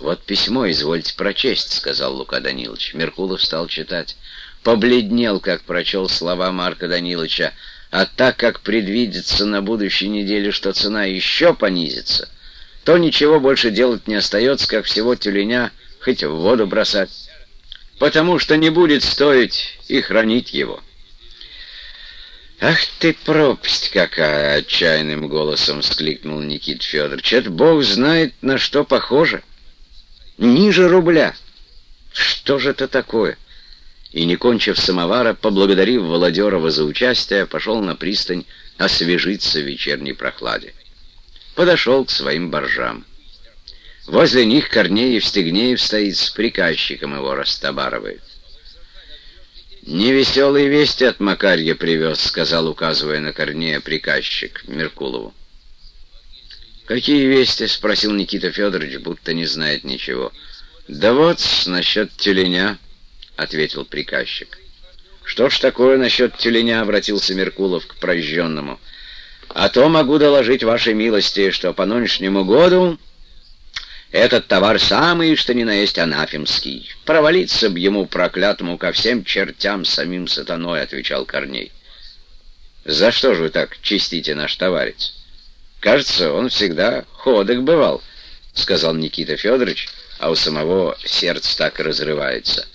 «Вот письмо, извольте прочесть», — сказал Лука Данилович. Меркулов стал читать. Побледнел, как прочел слова Марка Даниловича, а так как предвидится на будущей неделе, что цена еще понизится, то ничего больше делать не остается, как всего тюленя хоть в воду бросать, потому что не будет стоить и хранить его. «Ах ты, пропасть какая!» — отчаянным голосом вскликнул Никит Федорович. «Это бог знает, на что похоже. Ниже рубля. Что же это такое?» И, не кончив самовара, поблагодарив Володерова за участие, пошел на пристань освежиться в вечерней прохладе. Подошел к своим боржам. Возле них Корнеев Стегнеев стоит с приказчиком его растобарывает. «Невеселые вести от Макарья привез», — сказал, указывая на Корнея приказчик Меркулову. «Какие вести?» — спросил Никита Федорович, будто не знает ничего. «Да вот, насчет тюленя», — ответил приказчик. «Что ж такое насчет тюленя?» — обратился Меркулов к прожженному. «А то могу доложить вашей милости, что по нынешнему году этот товар самый, что ни на есть анафемский. Провалиться б ему, проклятому, ко всем чертям самим сатаной, — отвечал Корней. За что же вы так чистите наш товарец? Кажется, он всегда ходок бывал, — сказал Никита Федорович, а у самого сердце так разрывается.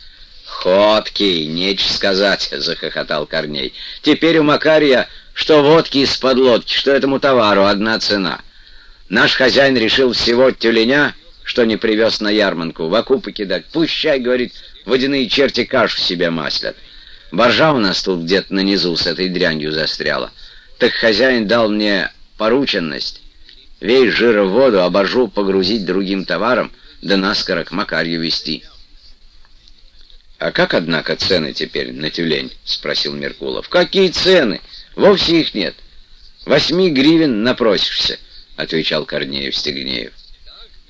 «Ходкий, нечего сказать», — захохотал Корней. «Теперь у Макария что водки из-под лодки, что этому товару одна цена. Наш хозяин решил всего тюленя что не привез на ярманку, в окупы кидать. Пущай, говорит, водяные черти кашу себе маслят. Боржа у нас тут где-то на низу с этой дрянью застряла. Так хозяин дал мне порученность весь жир в воду, а погрузить другим товаром, да наскоро к Макарью вести. «А как, однако, цены теперь на тюлень?» — спросил Меркулов. «Какие цены? Вовсе их нет. Восьми гривен напросишься», — отвечал Корнеев Стегнеев.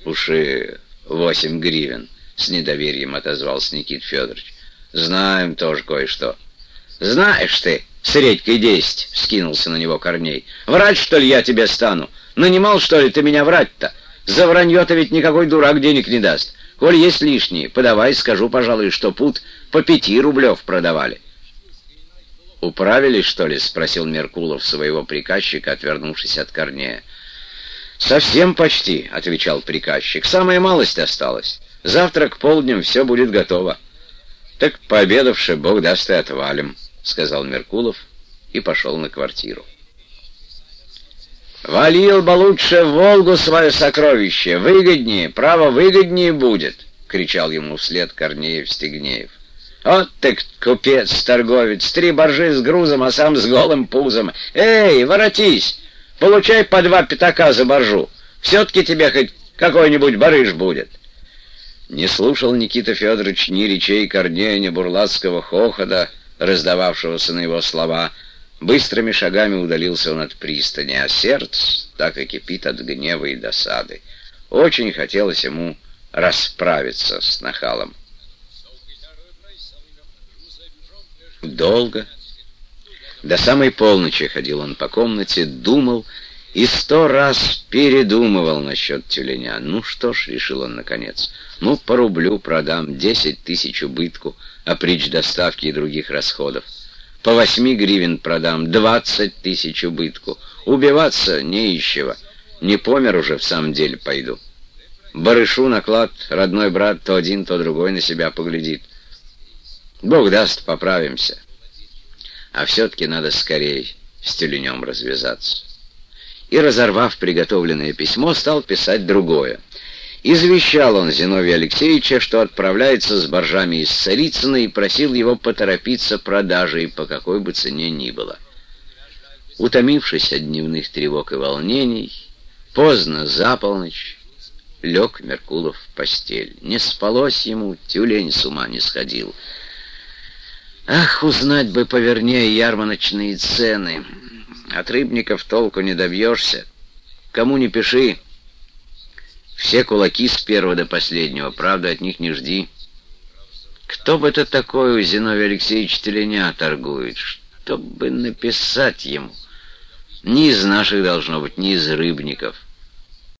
«Уж и восемь гривен», — с недоверием отозвался Никит Федорович. «Знаем тоже кое-что». «Знаешь ты, с редькой десять», — скинулся на него Корней. «Врать, что ли, я тебе стану? Нанимал, что ли, ты меня врать-то? За вранье-то ведь никакой дурак денег не даст. Коль есть лишние, подавай, скажу, пожалуй, что пут по пяти рублев продавали». «Управились, что ли?» — спросил Меркулов своего приказчика, отвернувшись от Корнея. «Совсем почти», — отвечал приказчик. «Самая малость осталась. Завтра к полдням все будет готово». «Так пообедавши, Бог даст и отвалим», — сказал Меркулов и пошел на квартиру. «Валил бы лучше Волгу свое сокровище, выгоднее, право выгоднее будет», — кричал ему вслед Корнеев Стегнеев. «Вот ты купец, торговец, три боржи с грузом, а сам с голым пузом. Эй, воротись!» Получай по два пятака за боржу. Все-таки тебе хоть какой-нибудь барыш будет. Не слушал Никита Федорович ни речей Корнея, ни бурлацкого хохота, раздававшегося на его слова. Быстрыми шагами удалился он от пристани, а сердце так и кипит от гнева и досады. Очень хотелось ему расправиться с нахалом. Долго, до самой полночи ходил он по комнате, думал и сто раз передумывал насчет тюленя. Ну что ж, решил он наконец, ну по рублю продам, десять тысяч убытку, а притч доставки и других расходов. По восьми гривен продам, двадцать тысяч убытку. Убиваться не ищего. Не помер уже, в самом деле пойду. Барышу наклад, родной брат, то один, то другой на себя поглядит. Бог даст, поправимся. А все-таки надо скорее с тюленем развязаться. И, разорвав приготовленное письмо, стал писать другое. Извещал он Зиновия Алексеевича, что отправляется с боржами из Царицына и просил его поторопиться продажей, по какой бы цене ни было. Утомившись от дневных тревог и волнений, поздно за полночь лег Меркулов в постель. Не спалось ему, тюлень с ума не сходил — Ах, узнать бы повернее ярмарочные цены. От рыбников толку не добьешься. Кому не пиши. Все кулаки с первого до последнего, правда, от них не жди. Кто бы это такой у Зиновия Алексеевича Теленя торгует? Чтобы написать ему. Ни из наших должно быть, ни из рыбников.